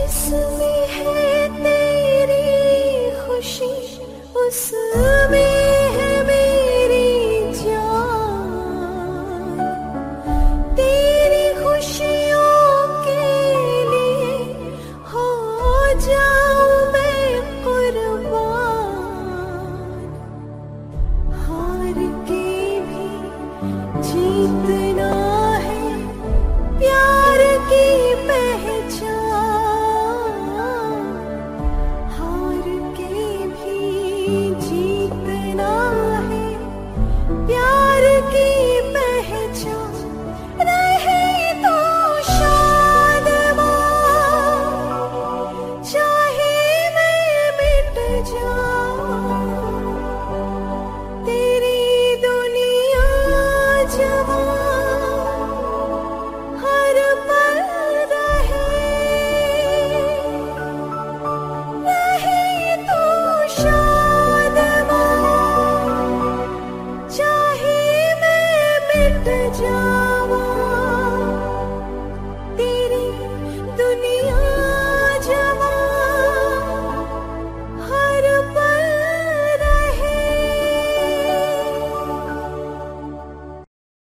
जिसमें खुशी, उसमें मेरी जान। तेरी खुशियों के हो जाऊँ मैं कुर्बान। हार के जीत deep in our